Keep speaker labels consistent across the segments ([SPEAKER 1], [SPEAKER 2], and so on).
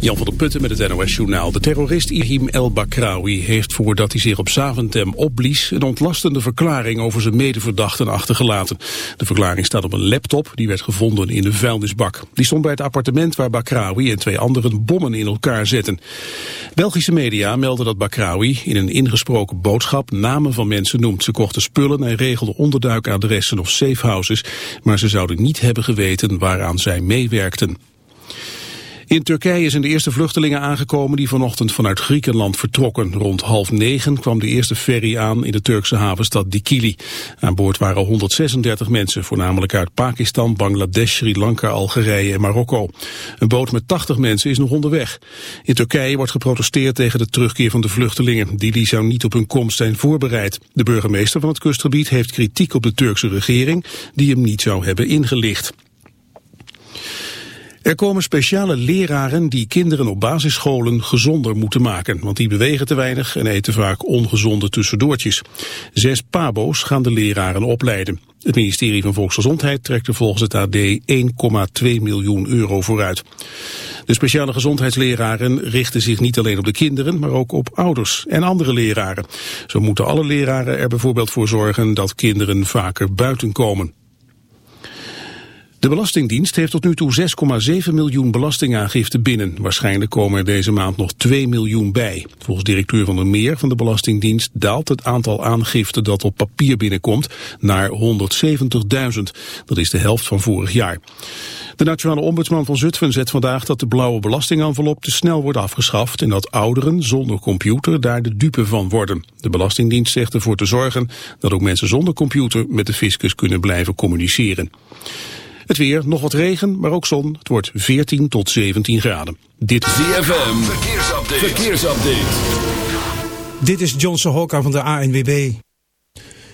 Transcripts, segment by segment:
[SPEAKER 1] Jan van der Putten met het NOS-journaal. De terrorist Ihim El Bakraoui heeft voordat hij zich op Zaventem opblies... een ontlastende verklaring over zijn medeverdachten achtergelaten. De verklaring staat op een laptop, die werd gevonden in de vuilnisbak. Die stond bij het appartement waar Bakraoui en twee anderen bommen in elkaar zetten. Belgische media melden dat Bakraoui in een ingesproken boodschap... namen van mensen noemt. Ze kochten spullen en regelden onderduikadressen of safehouses... maar ze zouden niet hebben geweten waaraan zij meewerkten. In Turkije zijn de eerste vluchtelingen aangekomen die vanochtend vanuit Griekenland vertrokken. Rond half negen kwam de eerste ferry aan in de Turkse havenstad Dikili. Aan boord waren 136 mensen, voornamelijk uit Pakistan, Bangladesh, Sri Lanka, Algerije en Marokko. Een boot met 80 mensen is nog onderweg. In Turkije wordt geprotesteerd tegen de terugkeer van de vluchtelingen. Die zou niet op hun komst zijn voorbereid. De burgemeester van het kustgebied heeft kritiek op de Turkse regering die hem niet zou hebben ingelicht. Er komen speciale leraren die kinderen op basisscholen gezonder moeten maken, want die bewegen te weinig en eten vaak ongezonde tussendoortjes. Zes pabo's gaan de leraren opleiden. Het ministerie van Volksgezondheid trekt er volgens het AD 1,2 miljoen euro vooruit. De speciale gezondheidsleraren richten zich niet alleen op de kinderen, maar ook op ouders en andere leraren. Zo moeten alle leraren er bijvoorbeeld voor zorgen dat kinderen vaker buiten komen. De Belastingdienst heeft tot nu toe 6,7 miljoen belastingaangiften binnen. Waarschijnlijk komen er deze maand nog 2 miljoen bij. Volgens directeur Van der Meer van de Belastingdienst daalt het aantal aangiften dat op papier binnenkomt naar 170.000. Dat is de helft van vorig jaar. De nationale ombudsman van Zutphen zet vandaag dat de blauwe belastingenvelop te snel wordt afgeschaft en dat ouderen zonder computer daar de dupe van worden. De Belastingdienst zegt ervoor te zorgen dat ook mensen zonder computer met de fiscus kunnen blijven communiceren. Het weer, nog wat regen, maar ook zon. Het wordt 14 tot 17 graden.
[SPEAKER 2] Dit is ZFM, verkeersupdate. verkeersupdate.
[SPEAKER 3] Dit is Johnson Hokka van de ANWB.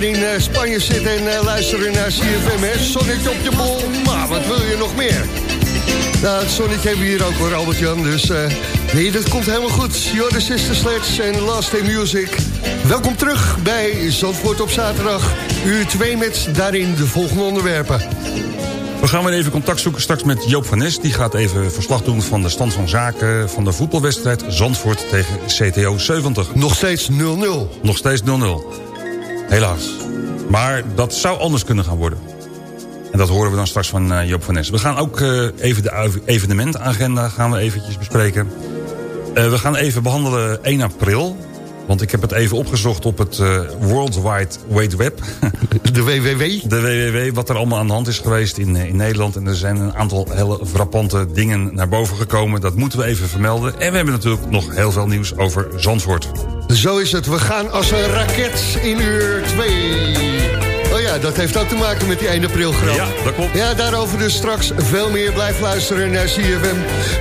[SPEAKER 4] Lekker in uh, Spanje zitten en uh, luisteren naar CFM. Hè? Zonnetje op je bol, maar wat wil je nog meer? Nou, het zonnetje hebben we hier ook hoor, Albert-Jan. Dus uh, nee, dat komt helemaal goed. Jordan Sister Sledge en Last Day Music. Welkom terug bij Zandvoort op zaterdag. Uur 2 met daarin de volgende onderwerpen.
[SPEAKER 5] We gaan weer even contact zoeken straks met Joop van Nes. Die gaat even verslag doen van de stand van zaken... van de voetbalwedstrijd Zandvoort tegen CTO 70.
[SPEAKER 4] Nog steeds 0-0.
[SPEAKER 5] Nog steeds 0-0. Helaas. Maar dat zou anders kunnen gaan worden. En dat horen we dan straks van uh, Joop van Nes. We gaan ook uh, even de evenementagenda gaan we eventjes bespreken. Uh, we gaan even behandelen 1 april. Want ik heb het even opgezocht op het uh, World Wide Web.
[SPEAKER 4] De WWW?
[SPEAKER 5] De WWW, wat er allemaal aan de hand is geweest in, in Nederland. En er zijn een aantal hele frappante dingen naar boven gekomen. Dat moeten we even vermelden. En we hebben natuurlijk nog heel veel nieuws over Zandvoort.
[SPEAKER 4] Zo is het. We gaan als een raket in uur 2. Ja, dat heeft ook te maken met die 1 april grap.
[SPEAKER 5] Ja, dat klopt.
[SPEAKER 4] Ja, daarover dus straks veel meer. Blijf luisteren naar CFM.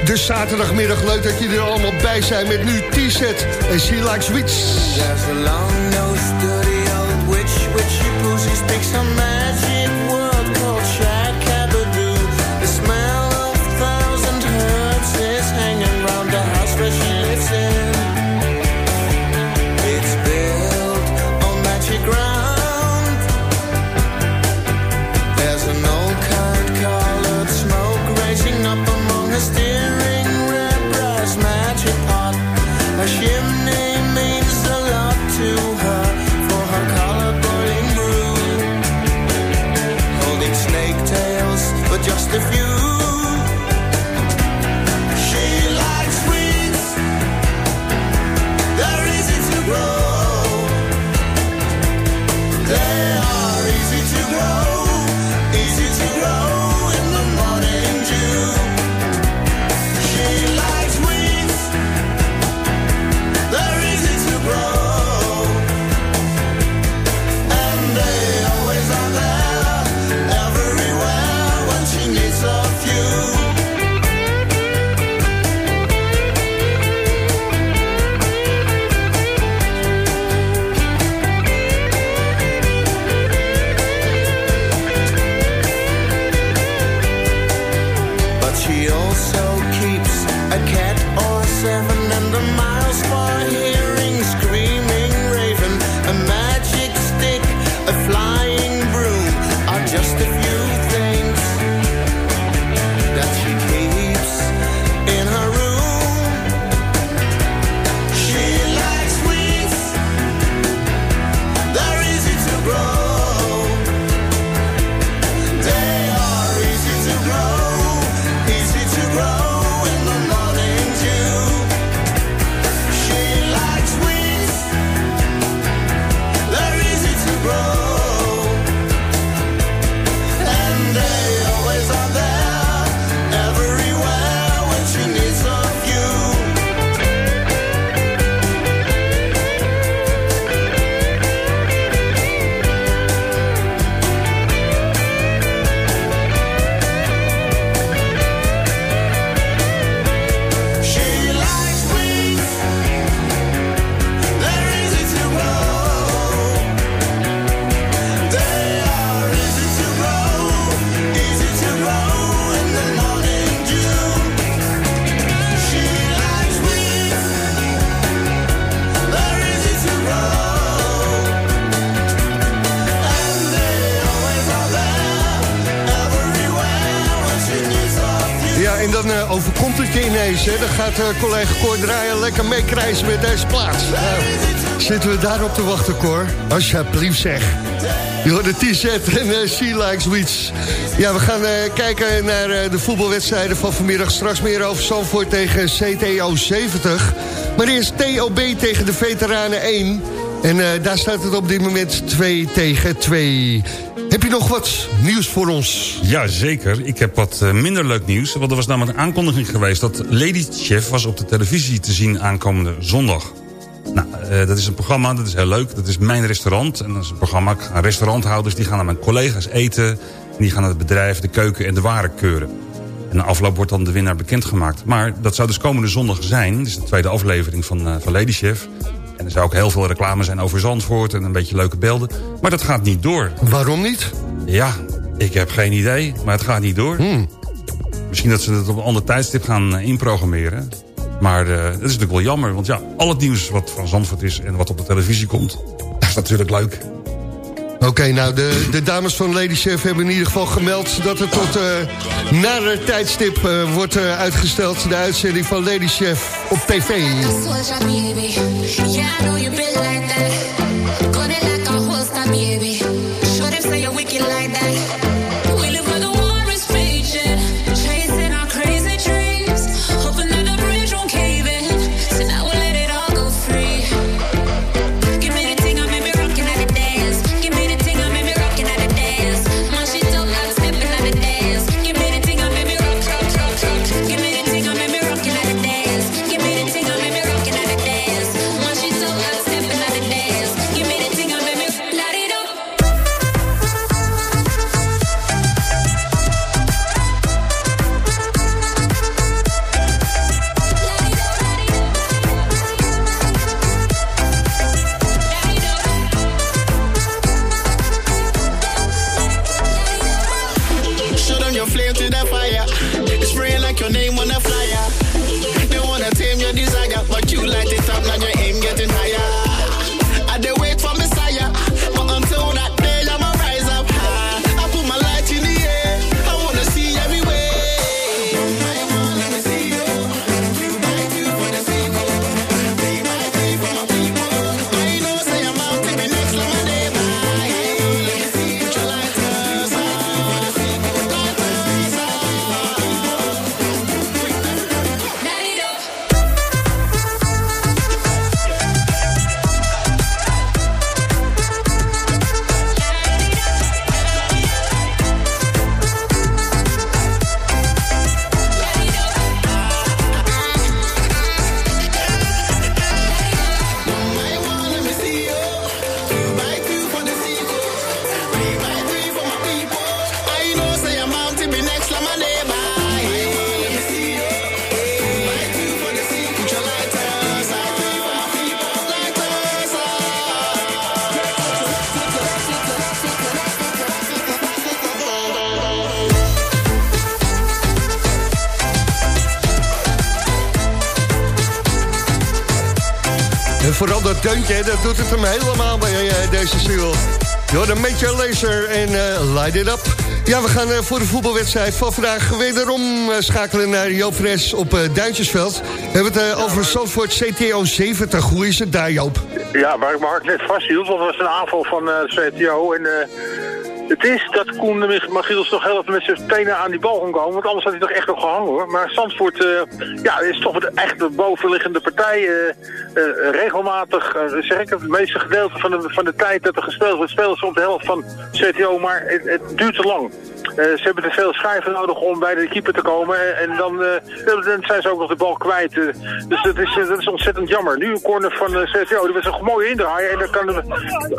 [SPEAKER 4] Dus zaterdagmiddag leuk dat je er allemaal bij zijn met nu T-set en She Likes Witch. There's a long nose dirty old witch, witch she pussy speaks some gaat uh, collega Cor draaien lekker meekrijzen met deze plaats. Zitten we daarop te wachten, Cor? Alsjeblieft zeg. Je hoort de T-set en uh, She Likes Weeds. Ja, we gaan kijken naar de voetbalwedstrijden van vanmiddag. Straks meer over Zandvoort tegen CTO 70. Maar eerst TOB tegen de Veteranen 1... En daar staat het op dit moment 2 tegen 2. Heb je nog wat nieuws voor ons?
[SPEAKER 5] Ja, zeker. Ik heb wat uh, minder leuk nieuws. Want er was namelijk een aankondiging geweest... dat Lady Chef was op de televisie te zien aankomende zondag. Nou, uh, dat is een programma, dat is heel leuk. Dat is mijn restaurant. En dat is een programma, restauranthouders die gaan naar mijn collega's eten. En die gaan naar het bedrijf, de keuken en de waren keuren. En na afloop wordt dan de winnaar bekendgemaakt. Maar dat zou dus komende zondag zijn. Is de tweede aflevering van, uh, van Lady Chef. En er zou ook heel veel reclame zijn over Zandvoort en een beetje leuke beelden. Maar dat gaat niet door.
[SPEAKER 4] Waarom niet?
[SPEAKER 5] Ja, ik heb geen idee, maar het gaat niet door.
[SPEAKER 4] Hmm.
[SPEAKER 5] Misschien dat ze het op een ander tijdstip gaan uh, inprogrammeren. Maar uh, dat is natuurlijk wel jammer. Want ja, al het nieuws wat van Zandvoort is en wat op de televisie komt... dat is natuurlijk leuk.
[SPEAKER 4] Oké, nou, de, de dames van Lady Chef hebben in ieder geval gemeld... dat het tot uh, nader tijdstip uh, wordt uh, uitgesteld... de uitzending van Lady Chef op tv. Deuntje, dat doet het hem helemaal bij uh, deze single. Door de Major Laser en uh, Light It Up. Ja, we gaan uh, voor de voetbalwedstrijd van vandaag wederom schakelen naar Joop Fres op Duintjesveld. We hebben het over Zandvoort CTO 70. Hoe is het daar, Joop?
[SPEAKER 6] Ja, waar ik me hart net vasthield, want het was een aanval van CTO en... Het is dat Koen de Magiels toch even met zijn tenen aan die bal kon komen. Want anders had hij toch echt nog gehangen hoor. Maar Zandvoort uh, ja, is toch de, echt de bovenliggende partij. Uh, uh, regelmatig, zeg ik het, meeste gedeelte van de, van de tijd dat er gespeeld wordt, spelen ze op de helft van CTO. Maar het, het duurt te lang. Ze hebben te veel schijven nodig om bij de keeper te komen. En dan, dan zijn ze ook nog de bal kwijt. dus dat is, dat is ontzettend jammer. Nu een corner van CTO. Die was een mooie indraaien. En dat kan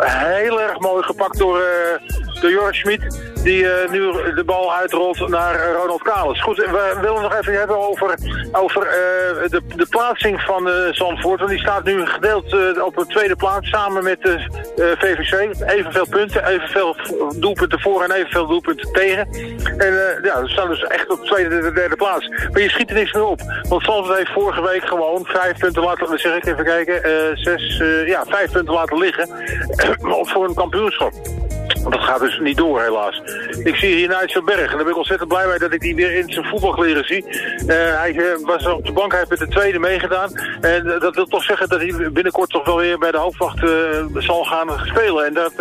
[SPEAKER 6] heel erg mooi gepakt door, door Joris Schmid, die uh, nu de bal uitrolt naar uh, Ronald Kalis. Goed, we willen nog even hebben over, over uh, de, de plaatsing van Zandvoort. Want die staat nu gedeeld op de tweede plaats samen met de VVC. Evenveel punten, evenveel doelpunten voor en evenveel doelpunten tegen. En ja, we staan dus echt op de tweede en derde plaats. Maar je schiet er niks meer op. Want Zandvoort heeft vorige week gewoon vijf punten laten, zeg ik even kijken, zes, ja, vijf punten laten liggen voor een kampioenschap. Dat gaat dus niet door helaas. Ik zie hier Nigel Berg en daar ben ik ontzettend blij mee dat ik die weer in zijn voetbalkleren zie. Eh, hij eh, was op de bank, hij heeft met de tweede meegedaan. En eh, dat wil toch zeggen dat hij binnenkort toch wel weer bij de hoofdwacht zal gaan spelen. En dat,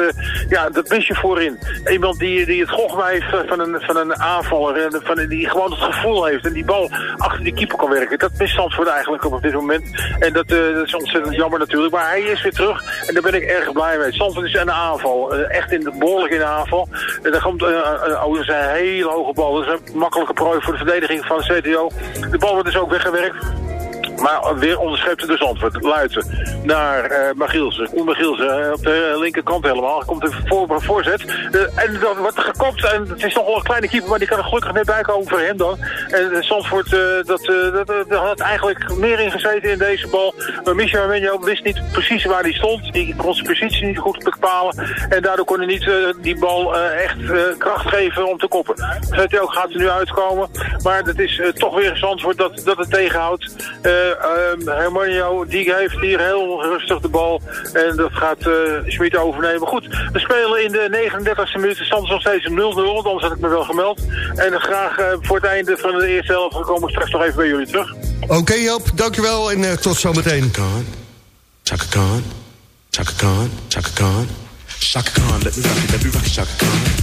[SPEAKER 6] ja, dat mis je voorin. Iemand die, die het gochma heeft van een, van een aanvaller. En van, een- die gewoon het gevoel heeft en die bal achter die keeper kan werken. Dat mist Zandvoort eigenlijk op dit moment. En dat, dat is ontzettend jammer natuurlijk. Maar hij is weer terug en daar ben ik erg blij mee. Zandvoort is de aanval. Echt in de, behoorlijk in de aanval. En dan komt, eh, eh, oh, dat is een hele hoge bal. Dat is een makkelijke prooi voor de verdediging van CTO. De bal wordt dus ook weggewerkt. Maar weer onderschept dus antwoord. Luiten naar eh Magielsen. Koen Magielsen eh, op de linkerkant helemaal. Komt een voor, voorzet. Eh, en dan wordt er gekopt. En het is nog wel een kleine keeper, maar die kan er gelukkig net bij komen voor hem dan. En uh, Zandvoort, dat, dat, dat had eigenlijk meer ingezeten in deze bal. Maar Michel Menjo wist niet precies waar hij stond. Die kon zijn positie niet goed bepalen. En daardoor kon hij niet die bal echt kracht geven om te koppen. CTO gaat er nu uitkomen. Maar het is toch weer Zandvoort dat, dat het tegenhoudt. Eh um, Hermanio, die heeft hier heel rustig de bal. En dat gaat uh, Schmid overnemen. Goed, we spelen in de 39e minuut. De stand is nog steeds 0-0, anders had ik me wel gemeld. En graag uh, voor het einde van de eerste helft komen we straks nog even bij jullie terug.
[SPEAKER 4] Oké okay, Joop, dankjewel en uh, tot zometeen.
[SPEAKER 7] Chaka Khan, Chaka Khan, Chaka Khan. Chaka Khan, let me rock it, let me rock it, Chaka Khan.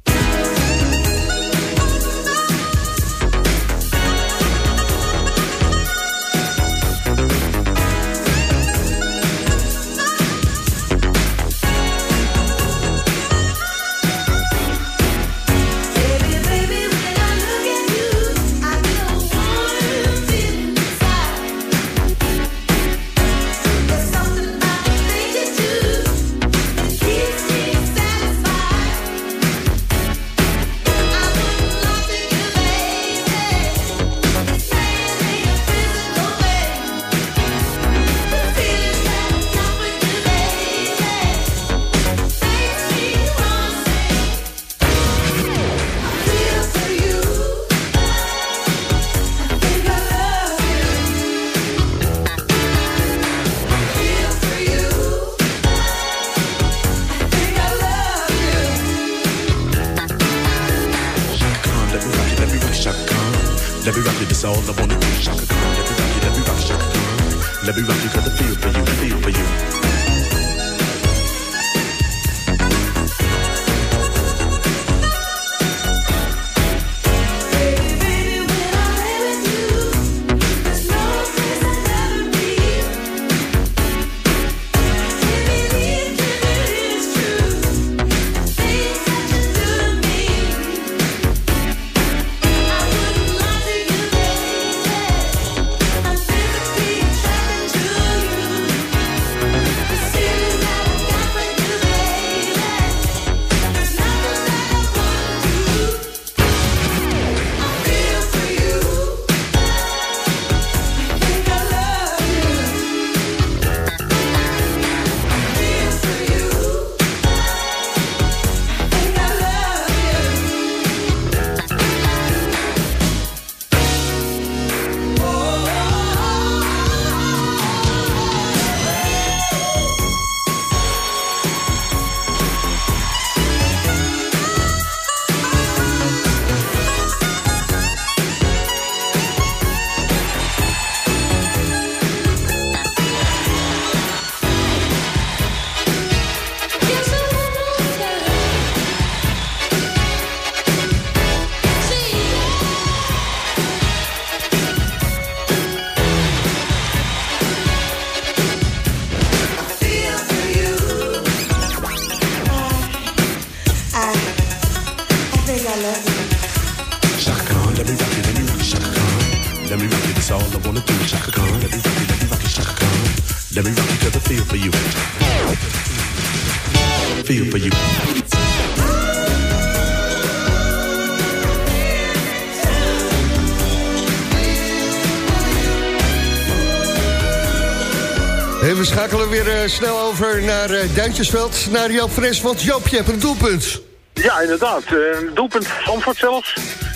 [SPEAKER 4] Snel over naar uh, Duintjesveld, naar Joop Fres. Want Joop, je hebt een doelpunt.
[SPEAKER 6] Ja, inderdaad. Een doelpunt Zandvoort zelfs.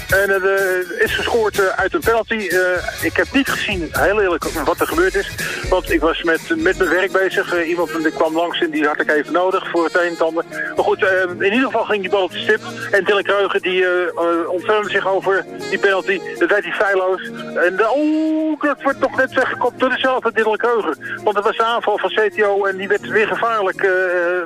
[SPEAKER 6] En het uh, is gescoord uh, uit een penalty. Uh, ik heb niet gezien, heel eerlijk, wat er gebeurd is. Want ik was met, met mijn werk bezig. iemand die kwam langs en die had ik even nodig voor het een en ander. Maar goed, in ieder geval ging die bal op de stip. En Dylan Kreugen die ontfermde zich over die penalty. Dat deed hij feilloos. En oh, dat wordt toch net weggekopt door dezelfde Dylan Kreugen. Want het was de aanval van CTO en die werd weer gevaarlijk.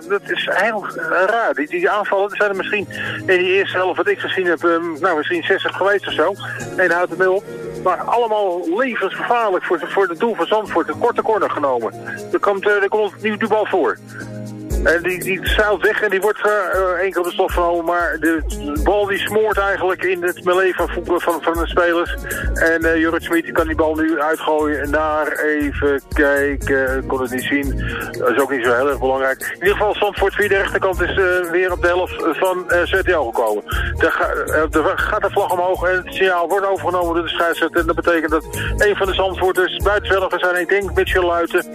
[SPEAKER 6] dat is heel raar. Die, die aanvallen zijn er misschien in die eerste helft wat ik gezien heb, nou misschien 60 geweest of zo. En houdt het mee op. Maar allemaal levensgevaarlijk voor, voor het doel van Zandvoort. Een korte corner genomen. Er komt, uh, er komt nu de bal voor. En die, die zeilt weg en die wordt uh, één keer de stof genomen. Maar de bal die smoort eigenlijk in het melee van, van, van de spelers. En uh, Jorrit Smit kan die bal nu uitgooien naar even kijken. Ik kon het niet zien. Dat is ook niet zo heel erg belangrijk. In ieder geval Zandvoort via de rechterkant is weer op de helft van uh, ZTL gekomen. Daar, er gaat de vlag omhoog en het signaal wordt overgenomen door de scheidsrechter. En dat betekent dat een van de Zandvoorters buitenvelligers zijn. Ik denk Mitchell Luiten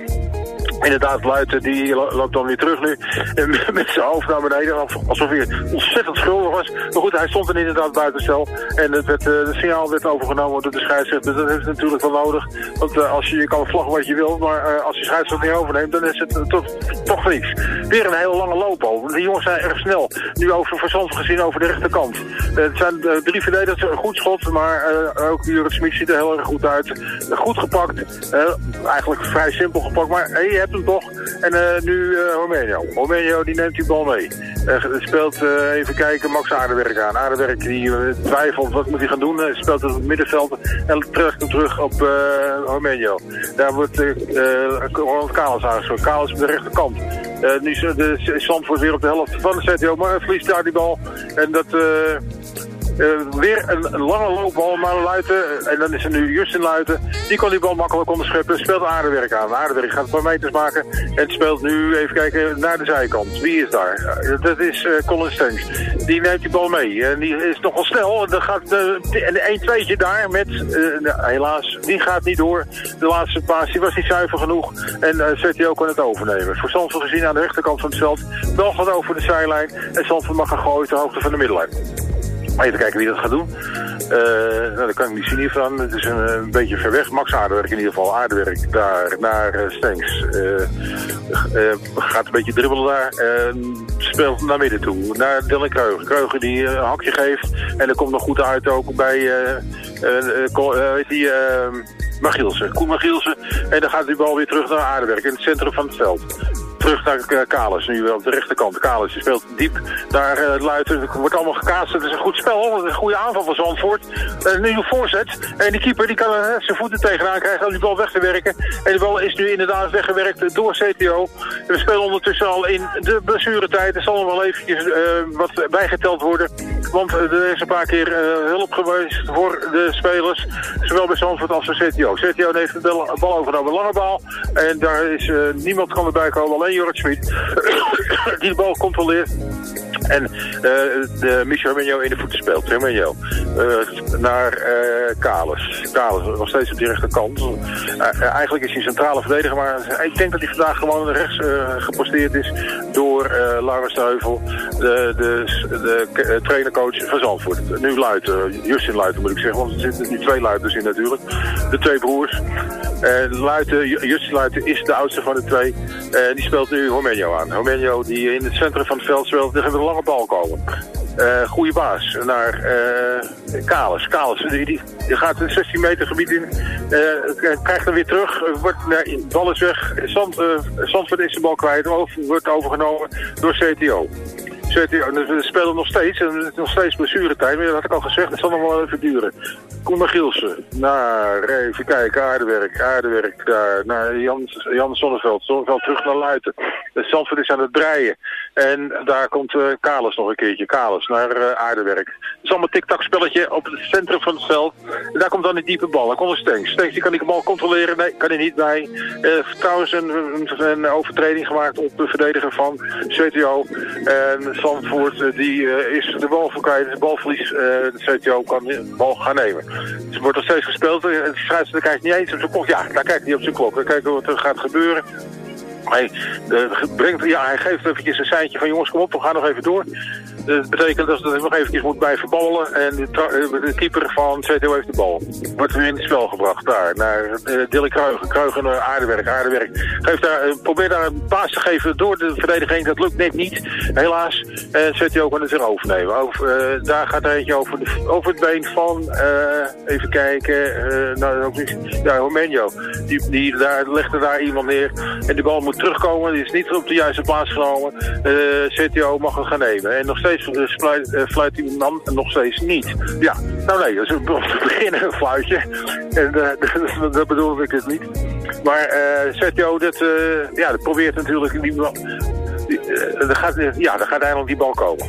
[SPEAKER 6] Inderdaad, Luiten die loopt dan weer terug nu. Met zijn hoofd naar beneden. Alsof hij ontzettend schuldig was. Maar goed, hij stond er inderdaad buitenstel. En het, werd, uh, het signaal werd overgenomen door de scheidsrechter. Dat heeft natuurlijk wel nodig. Want uh, als je, kan vlaggen wat je wilt. Maar uh, als je scheidsrechter niet overneemt, dan is het toch, toch niks. Weer een hele lange loop al. Die jongens zijn erg snel. Nu over verstand gezien over de rechterkant. het zijn drie verdedigers. Een goed schot. Maar ook Jurgen Smit ziet er heel erg goed uit. goed gepakt. eigenlijk vrij simpel gepakt. Maar je hebt hem toch. En uh, nu uh. Romenio die neemt die bal mee. Uh, speelt, even kijken, Max Aardewerk aan. Aardewerk die twijfelt, wat moet hij gaan doen? Speelt het middenveld en trekt hem terug op Romenio. Daar wordt Ronald Kalas aangesproken. Kalas op de rechterkant. nu is de weer op de helft van de CTO, maar verliest daar die bal. En dat... Uh, weer een, lange loopbal naar Luiten. En dan is er nu Justin Luiten. Die kan die bal makkelijk onderscheppen. Speelt aardewerk aan. Aardewerk gaat een paar meters maken. En speelt nu, even kijken, naar de zijkant. Wie is daar? Uh, dat is uh, Colin Stengs. Die neemt die bal mee. En die is nogal snel. En dan gaat een 1-2'tje daar met, nou, helaas, die gaat niet door. De laatste paas was niet zuiver genoeg. En uh, ZTO kan het overnemen. Voor Zandvoort gezien aan de rechterkant van het veld. Bal gaat over de zijlijn. En Zandvoort mag gaan gooien ter hoogte van de middenlijn. Even kijken wie dat gaat doen. Uh, nou, dat kan ik niet zien hiervan. Het is een, een, beetje ver weg. Max Aardewerk in ieder geval. Aardewerk daar naar uh, Stenks. Uh, gaat een beetje dribbelen daar. speelt naar midden toe. Naar Dylan Kreugen. Kreugen die een hakje geeft. En dat komt nog goed uit ook bij die, Magielsen. Koen Magielsen. En dan gaat die bal weer terug naar Aardewerk. In het centrum van het veld terug naar uh, Kalis. Nu op de rechterkant. Kalis die speelt diep. Daar uh, wordt allemaal gekaast. Het is een goed spel. Een goede aanval van Zandvoort. Een nieuwe voorzet. En die keeper die kan zijn voeten tegenaan krijgen om die bal weg te werken. En de bal is nu inderdaad weggewerkt door CTO. We spelen ondertussen al in de blessuretijd. Er zal nog wel eventjes wat bijgeteld worden. Want er is een paar keer hulp geweest voor de spelers. Zowel bij Zandvoort als bij CTO. CTO heeft de bal overgenomen. Lange bal. En daar is niemand kan erbij komen. Alleen Jorrit Schmid. die de bal controleert. En uh, de Michel in de voeten speelt. Hermenio. Uh, naar uh, Kalis. Kalis nog steeds op die rechterkant. eigenlijk is hij centrale verdediger. Maar ik denk dat hij vandaag gewoon rechts geposteerd is. Door Laurens de Heuvel. De, de, de trainercoach van Zandvoort. Nu Luiten. Justin Luiten moet ik zeggen. Want er zitten nu twee Luiters in natuurlijk. De twee broers. Luiten, Justin Luiten is de oudste van de twee. die speelt nu Romenio aan. Romenio die in het centrum van het veld speelt. Er een lange bal komen. Uh, goede baas naar uh, Kalis. Kalis die, die, gaat een 16 meter gebied in. Uh, krijgt hem weer terug. Wordt, nee, bal is weg. Zand, Zandvoort is de bal kwijt. Wordt overgenomen door CTO. CTO, we spelen nog steeds. En nog steeds blessuretijd. Maar dat had ik al gezegd. Het zal nog wel even duren. Koen Gielsen. Naar, even kijken, aardewerk, aardewerk. Daar, naar Jan, Jan Zonneveld. Zonneveld terug naar Luiten. Zandvoort is aan het breien. En daar komt uh, Kalis nog een keertje. Kalis naar uh, aardewerk. Het is allemaal tik-tak spelletje op het centrum van het veld. En daar komt dan die diepe bal. Dan komt een Stenks. Stenks die kan die bal controleren. Nee, kan hij niet bij. Uh, trouwens een, een, een, overtreding gemaakt op de verdediger van CTO. En Zandvoort die is de bal voor kwijt. De balverlies. de CTO kan de bal gaan nemen. Dus wordt nog steeds gespeeld. De scheidsrechter kijkt niet eens op zijn klok. Ja, daar kijkt hij op zijn klok. Dan kijken wat er gaat gebeuren. Hij, brengt, ja, hij geeft eventjes een seintje van jongens, kom op, we gaan nog even door. Dat betekent dat hij nog eventjes moet blijven ballen. En de, eh, de keeper van CTO heeft de bal. Wordt weer in het spel gebracht. Daar, naar uh, Dilly Kruigen. Kruigen naar Aardewerk. Aardewerk. Geeft daar, eh, probeert daar een paas te geven door de verdediging. Dat lukt net niet. Helaas. En CTO kan het weer overnemen. Over, eh, daar gaat er eentje over, de, over het been van... eh, even kijken. eh, nou, ook niet, ja, Romenio. Die, die daar, legde daar iemand neer. En die bal moet terugkomen. Die is niet op de juiste plaats genomen. Eh, CTO mag hem gaan nemen. En nog steeds eh, fluit, eh, fluit die man nog steeds niet. Ja, nou nee, dat is om te beginnen een fluitje. En eh, dat, dat bedoelde ik het niet. Maar eh CTO, dat, eh, ja, dat probeert natuurlijk... Die, eh, er gaat, ja, er gaat eindelijk die bal komen.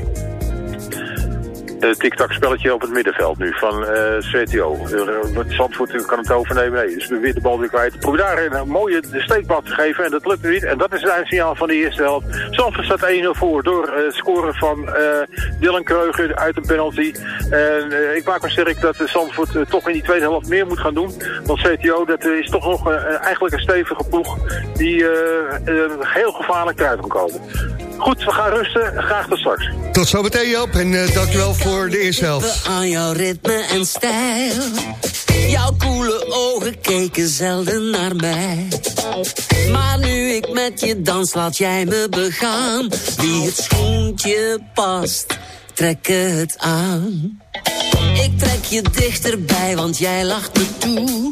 [SPEAKER 6] Eh, tik-tak spelletje op het middenveld nu van eh, CTO. Uh, Zandvoort kan het overnemen. Nee, dus weer de bal weer kwijt. Probeer daar een mooie steekbal te geven en dat lukt niet. En dat is het eindsignaal van de eerste helft. Zandvoort staat 1-0 voor door eh, het scoren van eh, Dylan Kreuger uit een penalty. En eh, ik maak me sterk dat eh, Zandvoort eh, toch in die tweede helft meer moet gaan doen. Want CTO, dat eh, is toch nog eh, eigenlijk een stevige ploeg die eh, eh, heel gevaarlijk eruit kan komen. Goed, we gaan rusten. Graag tot straks.
[SPEAKER 4] Tot zometeen Joop en uh, dankjewel voor de eerste helft.
[SPEAKER 8] aan jouw ritme en stijl. Jouw koele ogen keken zelden naar mij. Maar nu ik met je dans, laat jij me begaan. Wie het schoentje past, trek het aan. Ik trek je dichterbij, want jij lacht me toe.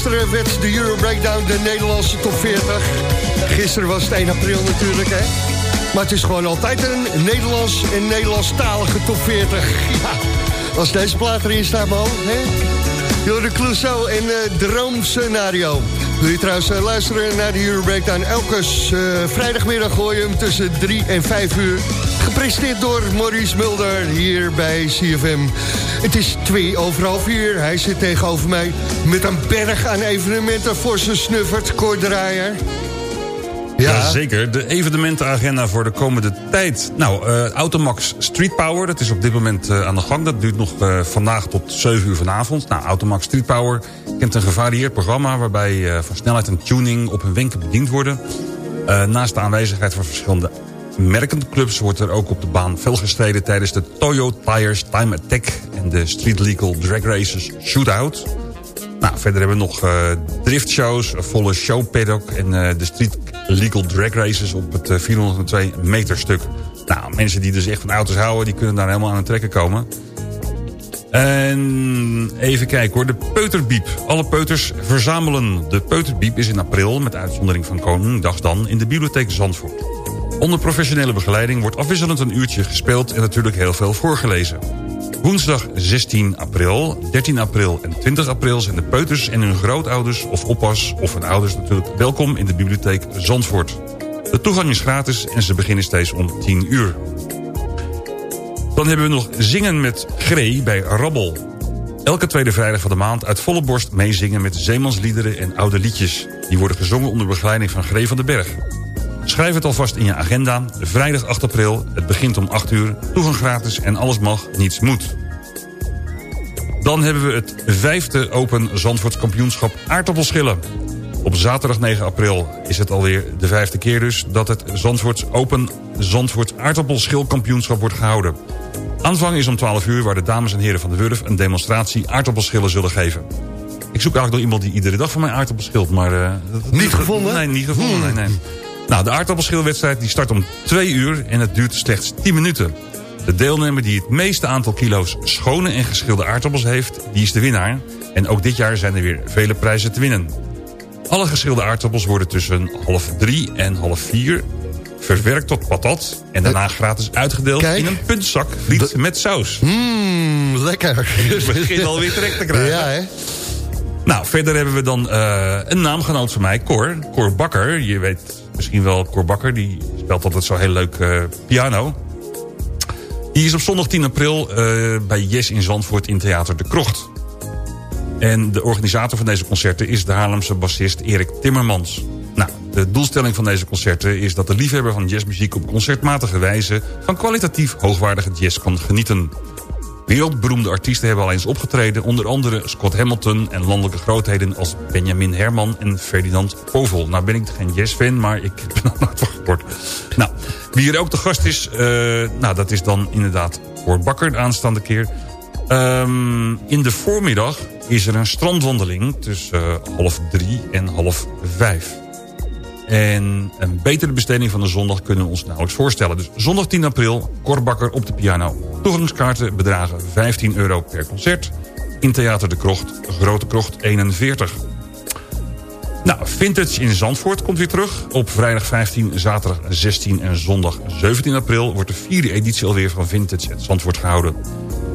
[SPEAKER 4] Gisteren werd de Euro Breakdown de Nederlandse top 40. Gisteren was het 1 april natuurlijk, hè. Maar het is gewoon altijd een Nederlands en Nederlandstalige top 40. Ja, als deze plaat erin staat, man, hè. Jorde Clouseau en uh, Droomscenario. Wil je trouwens uh, luisteren naar de Euro Breakdown? Elke uh, vrijdagmiddag gooi je hem tussen 3 en 5 uur. Gepresenteerd door Maurice Mulder hier bij CFM. Het is twee over half uur. Hij zit tegenover mij met een berg aan evenementen voor zijn snuffert, Draaier.
[SPEAKER 5] Ja. zeker. De evenementenagenda voor de komende tijd. Nou, uh, Automax Street Power, dat is op dit moment uh, aan de gang. Dat duurt nog uh, vandaag tot 7 uur vanavond. Nou, Automax Street Power kent een gevarieerd programma... waarbij van snelheid en tuning op hun wenken bediend worden. naast de aanwezigheid van verschillende merkenclubs... wordt er ook op de baan veel gestreden... tijdens de Toyo Tires Time Attack... en de Street Legal Drag Races Shootout... Nou, verder hebben we nog uh, driftshows, een volle showpaddock... en uh, de Street Legal Drag Races op het 402 eh, meter stuk. Nou, mensen die dus echt van auto's houden... die kunnen daar helemaal aan het trekken komen. En even kijken hoor, de Peuterbiep. Alle peuters verzamelen. De Peuterbiep is in april, met uitzondering van Koningdags dan... in de bibliotheek Zandvoort. Onder professionele begeleiding wordt afwisselend een uurtje gespeeld... en natuurlijk heel veel voorgelezen. Woensdag 16 april, 13 april en 20 april zijn de peuters en hun grootouders of oppas of hun ouders natuurlijk welkom in de bibliotheek Zandvoort. De toegang is gratis en ze beginnen steeds om 10 uur. Dan hebben we nog Zingen met Gree bij Rabbel. Elke tweede vrijdag van de maand uit volle borst meezingen met zeemansliederen en oude liedjes. Die worden gezongen onder begeleiding van Gree van den Berg. Schrijf het alvast in je agenda. Vrijdag 8 april, het begint om 8 uur. Toegang gratis en alles mag, niets moet. Dan hebben we het vijfde Open Zandvoorts kampioenschap aardappelschillen. Op zaterdag 9 april is het alweer de vijfde keer dus... dat het Zandvoorts Open Zandvoorts aardappelschilkampioenschap wordt gehouden. Aanvang is om 12 uur waar de dames en heren van de Wurf... een demonstratie aardappelschillen zullen geven. Ik zoek eigenlijk nog iemand die iedere dag van mij aardappelschilt, maar... Uh,
[SPEAKER 4] niet gevonden?
[SPEAKER 5] Nee, niet gevonden, nee, nee. Nou, de aardappelschilwedstrijd die start om 2 uur en het duurt slechts 10 minuten. De deelnemer die het meeste aantal kilo's schone en geschilde aardappels heeft, die is de winnaar. En ook dit jaar zijn er weer vele prijzen te winnen. Alle geschilde aardappels worden tussen half drie en half vier verwerkt tot patat... en daarna gratis uitgedeeld in een puntzak friet met saus.
[SPEAKER 4] Mmm, lekker.
[SPEAKER 5] Dus we beginnen alweer trek te krijgen.
[SPEAKER 4] Ja, hè?
[SPEAKER 5] Nou, verder hebben we dan uh, een naamgenoot van mij, Cor. Cor Bakker. Je weet misschien wel Cor Bakker. Die speelt altijd zo heel leuk uh, piano. Die is op zondag 10 april uh, bij Yes in Zandvoort in Theater De Krocht. En de organisator van deze concerten is de Haarlemse bassist Erik Timmermans. Nou, de doelstelling van deze concerten is dat de liefhebber van jazzmuziek... op concertmatige wijze van kwalitatief hoogwaardige jazz kan genieten. Wereldberoemde artiesten hebben al eens opgetreden... onder andere Scott Hamilton en landelijke grootheden... als Benjamin Herman en Ferdinand Povel. Nou ben ik geen jazz-fan, maar ik ben er nooit van gehoord. Nou, wie er ook de gast is... Uh, nou, dat is dan inderdaad voor Bakker de aanstaande keer. Um, in de voormiddag is er een strandwandeling... tussen uh, half drie en half vijf. En een betere besteding van de zondag kunnen we ons nauwelijks voorstellen. Dus zondag 10 april, Korbakker op de piano. Toegangskaarten bedragen 15 euro per concert. In Theater de Krocht, Grote Krocht 41. Nou, Vintage in Zandvoort komt weer terug. Op vrijdag 15, zaterdag 16 en zondag 17 april... wordt de vierde editie alweer van Vintage in Zandvoort gehouden.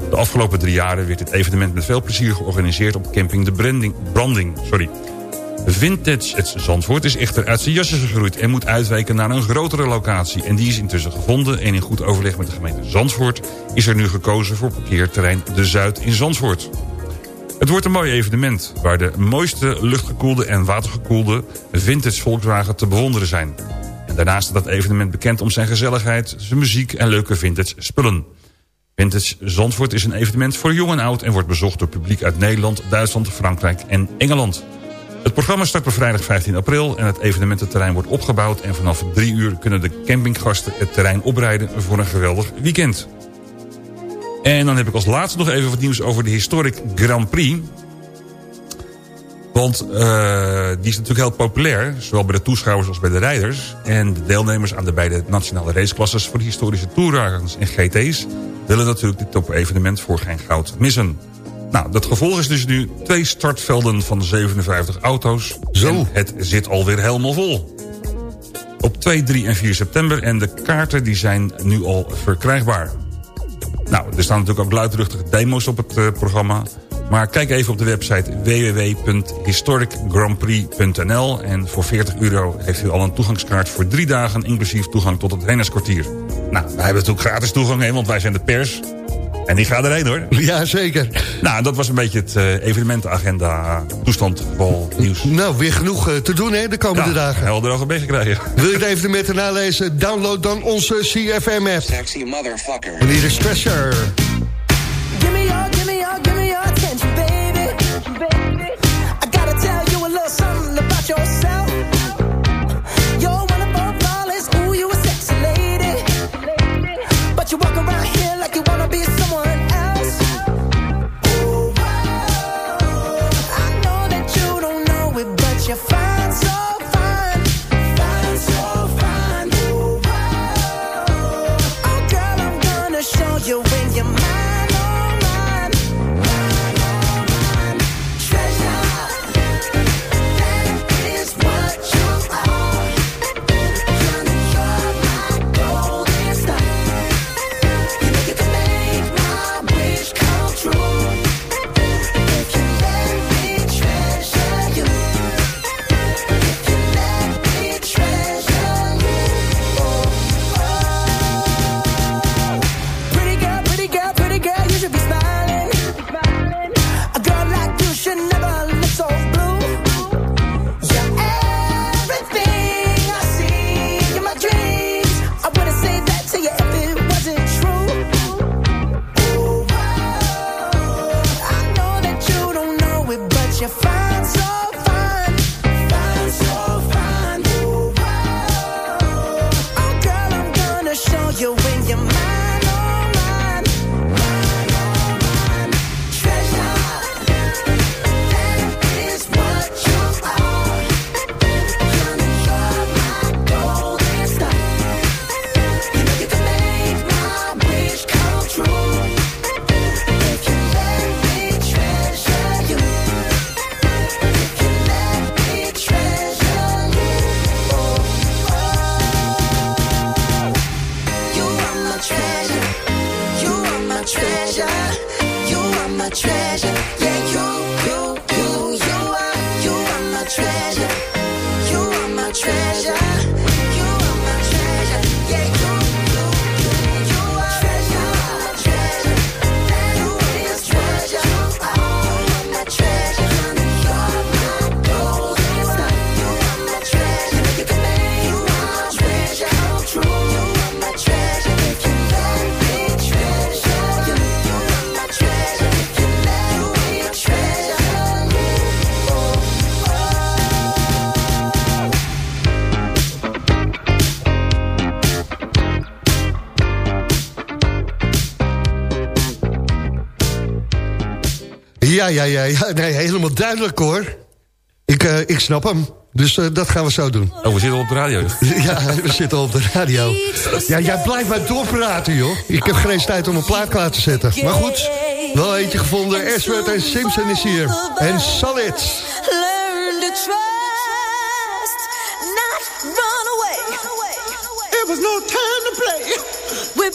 [SPEAKER 5] De afgelopen drie jaren werd dit evenement met veel plezier georganiseerd... op camping De Branding. Branding sorry. Vintage Zandvoort is echter uit zijn jasjes gegroeid... en moet uitwijken naar een grotere locatie. En die is intussen gevonden en in goed overleg met de gemeente Zandvoort... is er nu gekozen voor parkeerterrein De Zuid in Zandvoort. Het wordt een mooi evenement... waar de mooiste luchtgekoelde en watergekoelde vintage Volkswagen te bewonderen zijn. En daarnaast staat dat evenement bekend om zijn gezelligheid... zijn muziek en leuke vintage spullen. Vintage Zandvoort is een evenement voor jong en oud... en wordt bezocht door publiek uit Nederland, Duitsland, Frankrijk en Engeland. Het programma start op vrijdag 15 april en het evenemententerrein wordt opgebouwd... en vanaf drie uur kunnen de campinggasten het terrein oprijden voor een geweldig weekend. En dan heb ik als laatste nog even wat nieuws over de Historic Grand Prix. Want uh, die is natuurlijk heel populair, zowel bij de toeschouwers als bij de rijders. En de deelnemers aan de beide nationale raceklasses voor de historische toerwagens en GT's... willen natuurlijk dit top-evenement voor geen goud missen. Nou, dat gevolg is dus nu twee startvelden van 57 auto's.
[SPEAKER 9] Zo.
[SPEAKER 5] En het zit alweer helemaal vol. Op 2, 3 en 4 september. En de kaarten die zijn nu al verkrijgbaar. Nou, er staan natuurlijk ook luidruchtige demo's op het uh, programma. Maar kijk even op de website www.historicgrandprix.nl en voor 40 euro heeft u al een toegangskaart voor drie dagen... inclusief toegang tot het Rennerskwartier. Nou, wij hebben natuurlijk gratis toegang, hè, want wij zijn de pers. En die gaat erheen, hoor.
[SPEAKER 9] Ja, zeker.
[SPEAKER 5] Nou, dat was een beetje het uh, evenementenagenda, toestand, bal, nieuws.
[SPEAKER 9] Nou, weer genoeg uh, te doen, hè, de komende
[SPEAKER 5] ja,
[SPEAKER 9] dagen.
[SPEAKER 5] Ja, er al een beetje krijgen.
[SPEAKER 9] Wil je de evenementen nalezen? Download dan onze CFM-app.
[SPEAKER 4] Sexy motherfucker.
[SPEAKER 9] En hier is Treasure. Ja, ja, ja, ja. Nee, helemaal duidelijk hoor. Ik, eh, ik snap hem. Dus eh, dat gaan we zo doen.
[SPEAKER 5] Oh, we zitten op de radio.
[SPEAKER 9] Ja, we zitten op de radio. Ja, jij blijft maar doorpraten, joh. Ik heb geen tijd om een plaat klaar te zetten. Maar goed, wel eentje gevonden. Ashworth en Simpson is hier. En Solid.
[SPEAKER 10] Learn to trust, not run away. It was no time to play. We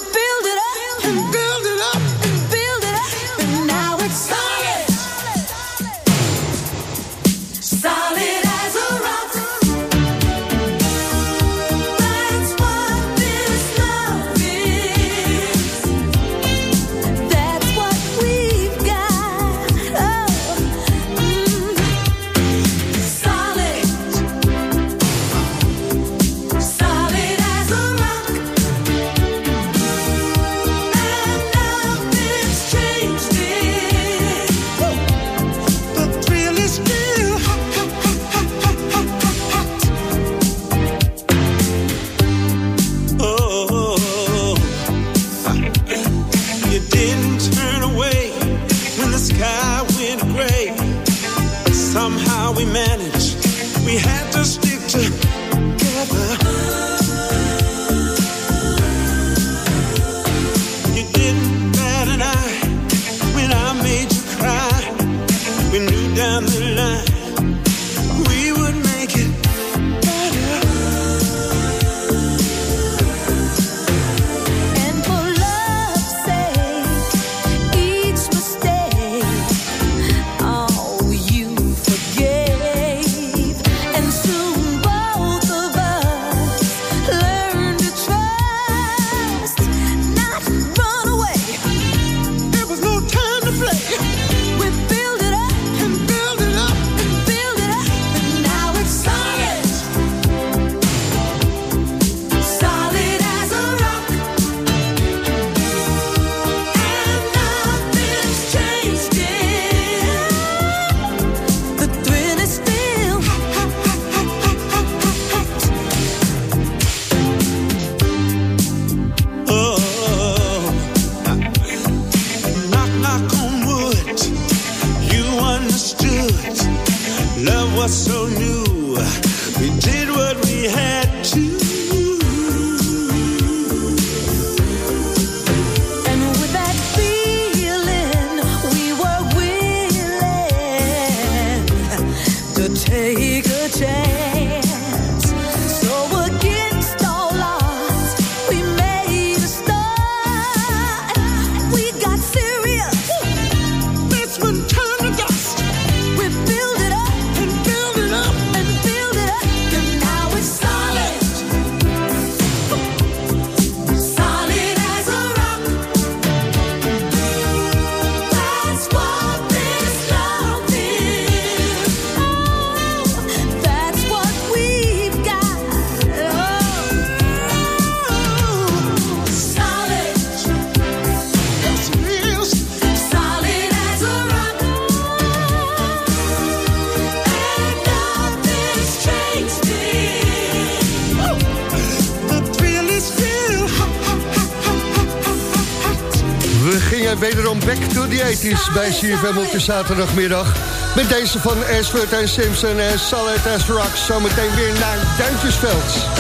[SPEAKER 11] the 80s bij CFM op de zaterdagmiddag. Met deze van Ashford en Simpson en Solid as Rock. Zometeen weer naar Duintjesveld.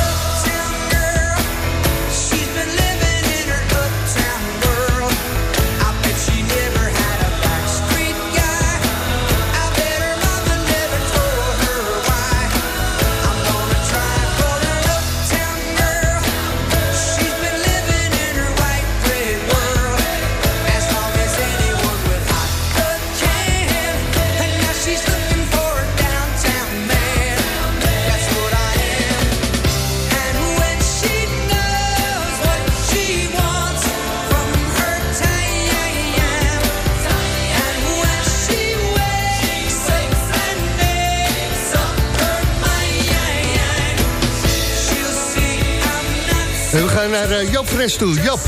[SPEAKER 11] Toe. Joop.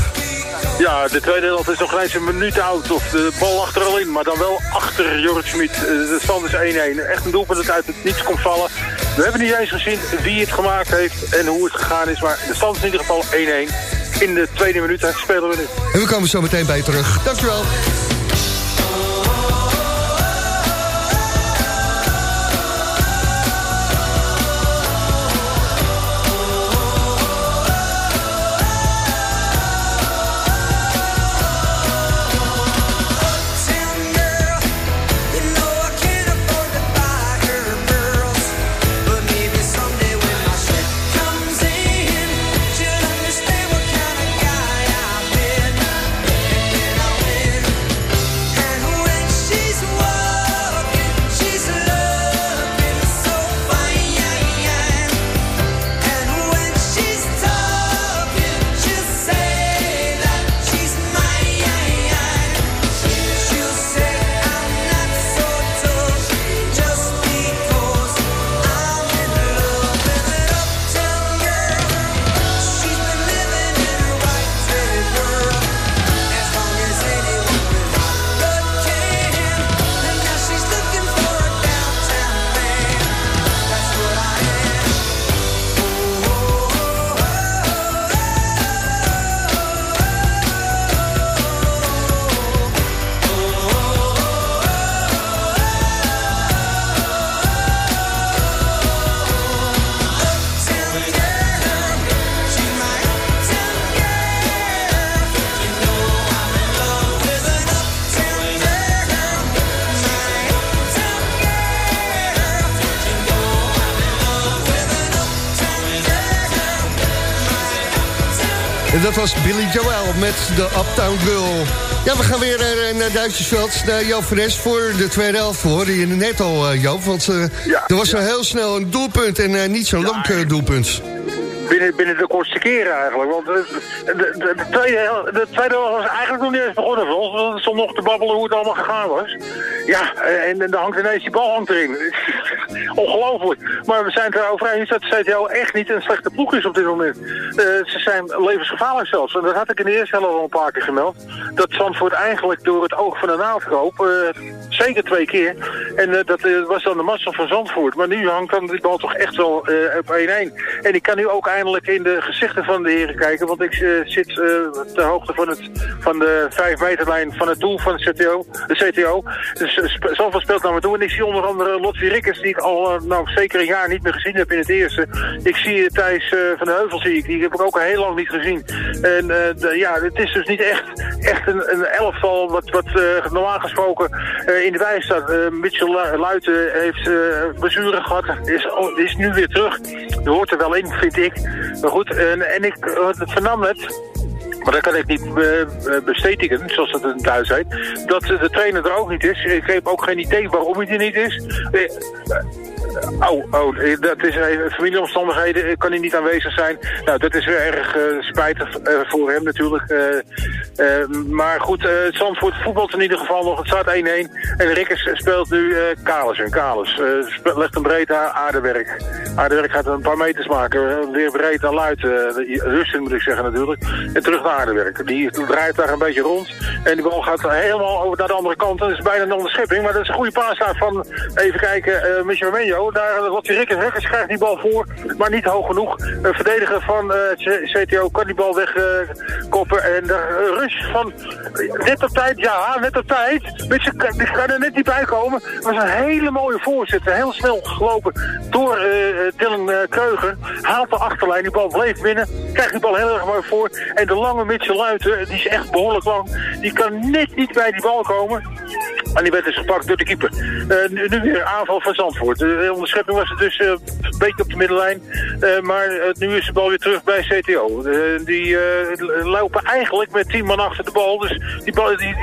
[SPEAKER 6] Ja, de tweede helft is nog geen eens een minuut oud. Of de bal achter al in, maar dan wel achter Jorrit Schmid. Uh, de stand is 1-1. Echt een doelpunt dat uit het niets komt vallen. We hebben niet eens gezien wie het gemaakt heeft en hoe het gegaan is. Maar de stand is in ieder geval 1-1. In de tweede minuut spelen we nu.
[SPEAKER 11] En we komen zo meteen bij je terug. Dankjewel. Joel met de Uptown Girl. Ja, we gaan weer naar Duitsersveld, naar Joop Fres voor de tweede helft. We hoorden je net al, uh, Joop, want uh, ja, er was ja. heel snel een doelpunt en niet zo'n ja, lang doelpunt.
[SPEAKER 6] Binnen, binnen de kortste keren eigenlijk. Want de, de, de, de tweede, de tweede helft was eigenlijk nog niet eens begonnen voor ons. Want het stond nog te babbelen hoe het allemaal gegaan was. Ja, en, en dan hangt ineens die bal hangt erin. Ongelooflijk. Maar we zijn het erover eens dat CTO echt niet een slechte ploeg is op dit moment. Uh, ze zijn levensgevaarlijk zelfs. En dat had ik in de eerste helft al een paar keer gemeld. Dat Zandvoort eigenlijk door het oog van de naald kroop. Uh, zeker twee keer. En uh, dat was dan de massa van Zandvoort. Maar nu hangt dan die bal toch echt wel op 1-1. En ik kan nu ook eindelijk in de gezichten van de heren kijken. Want ik zit ter hoogte van, het, van de 5 meterlijn van het doel van de CTO. De CTO. Dus Zandvoort speelt naar me toe. En ik zie onder andere Lottie Rikkers die al nou, zeker een jaar niet meer gezien heb in het eerste. Ik zie Thijs uh, van de Heuvel, zie ik. Die heb ik ook al heel lang niet gezien. En de, ja, het is dus niet echt, echt een, een elftal wat, wat normaal gesproken in de wijs staat. Mitchell Luiten heeft blessure gehad. Is, is nu weer terug. Dat hoort er wel in, vind ik. Maar goed, en, ik vernam het maar dat kan ik niet bestedigen, zoals het een thuis heet. Dat de trainer er ook niet is. Ik heb ook geen idee waarom hij er niet is. Oh, oh, dat is even familieomstandigheden. Kan hij niet aanwezig zijn? Nou, dat is weer erg uh, spijtig uh, voor hem natuurlijk. Uh, maar goed, Zandvoort voetbalt in ieder geval nog. Het staat 1-1. En Rikkers speelt nu Kalis. En Kalis legt een breed aardewerk. Aardewerk gaat een paar meters maken. Weer breed aan Luid. Rusten moet ik zeggen natuurlijk. En terug naar Aardewerk. Die draait daar een beetje rond. En die bal gaat helemaal over naar de andere kant. Dat is bijna een onderschepping. Maar dat is een goede paas van, even kijken, uh, Michel Menjo. Daar wat die Rickers Rekkers krijgt die bal voor, maar niet hoog genoeg. Een verdediger van uh, CTO kan die bal wegkoppen. en de rush van net op tijd, ja, net op tijd. Die kan er net niet bij komen. Het was een hele mooie voorzet. Heel snel gelopen door Dylan Kreuger. Haalt de achterlijn, die bal bleef binnen. Krijgt die bal heel erg mooi voor. En de lange Mitchell Luiten, die is echt behoorlijk lang. Die kan net niet bij die bal komen. En die werd dus gepakt door de keeper. Uh, nu, weer aanval van Zandvoort. De onderschepping was het dus uh, een beetje op de middenlijn. Uh, maar nu is de bal weer terug bij CTO. die lopen eigenlijk met 10 man achter de bal. Dus die bal, die,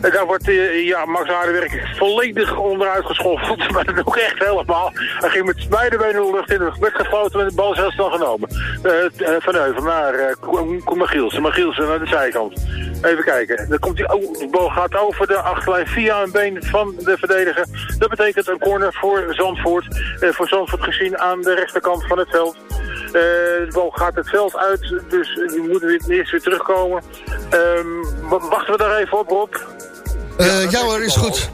[SPEAKER 6] daar wordt ja, Max Aardewerk volledig onderuit geschoffeld. Maar dat ook echt helemaal. Hij ging met beide benen de lucht in. Werd gefloten met de bal is heel snel genomen. van Heuvel naar uh, Magielsen. Magielsen naar de zijkant. Even kijken. Dan komt die, oh, de bal gaat over de achterlijn via een been van de verdediger. Dat betekent een corner voor Zandvoort. Uh, voor Zandvoort gezien aan de rechterkant van het veld. Uh, de bal gaat het veld uit, dus die moeten weer, eerst weer terugkomen. Um, wachten we daar even op, Rob?
[SPEAKER 4] Uh, ja hoor, is goed.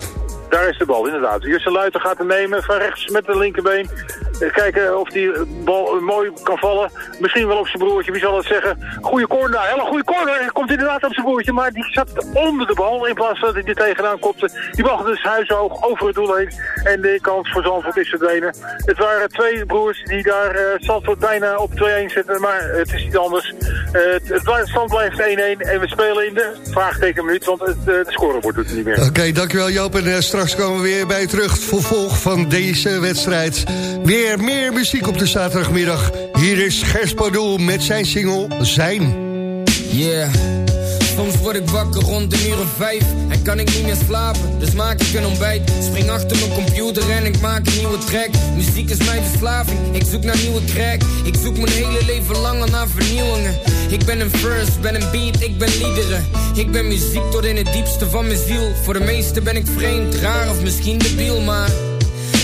[SPEAKER 6] Daar is de bal, inderdaad. Jusse Luiten gaat hem nemen van rechts met de linkerbeen. Kijken of die bal mooi kan vallen. Misschien wel op zijn broertje, wie zal het zeggen. Goede corner, hele goede corner. Hij komt inderdaad op zijn broertje, maar die zat onder de bal. In plaats dat hij er tegenaan kopte. Die bal dus huishoog over het doel heen. En de kans voor Zandvoort is verdwenen. Het waren twee broers die daar uh, Zandvoort bijna op 2-1 zetten. Maar het is niet anders. Uh, het, het stand blijft 1-1 en we spelen in de vraagteken minuut. Want het, uh, de scorebord doet het niet meer.
[SPEAKER 4] Oké, okay, dankjewel Joop. En straks komen we weer bij je terug. Vervolg van deze wedstrijd. Weer Weer meer muziek op de zaterdagmiddag. Hier is Gers Pardoel met zijn single Zijn.
[SPEAKER 12] Yeah. Soms word ik wakker rond de uur of vijf En kan ik niet meer slapen, dus maak ik een ontbijt Spring achter mijn computer en ik maak een nieuwe track. Muziek is mijn verslaving, ik zoek naar nieuwe crack. Ik zoek mijn hele leven lang al naar vernieuwingen. Ik ben een first, ben een beat, ik ben liederen. Ik ben muziek tot in het diepste van mijn ziel. Voor de meesten ben ik vreemd, raar of misschien debiel, maar...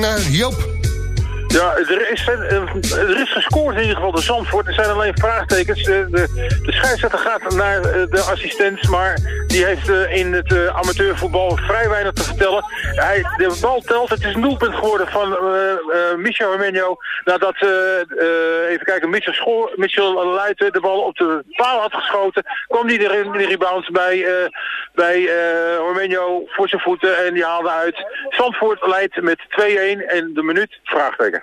[SPEAKER 4] Naar Joop.
[SPEAKER 6] Ja, er is, eh, er is gescoord in ieder geval de Zandvoort. Er zijn alleen vraagtekens. De, de, scheidsrechter gaat naar eh, de assistent, maar die heeft eh, in het eh, amateurvoetbal vrij weinig te vertellen. Hij, de bal telt. Het is een doelpunt geworden van eh eh, Michel Armenio. Nadat, eh, eh, even kijken, Michel, Schoor, Michel Luiten de bal op de paal had geschoten. kwam die er in de rebound bij, eh bij eh Armenio voor zijn voeten en die haalde uit. Zandvoort leidt met 2-1 en de minuut vraagteken.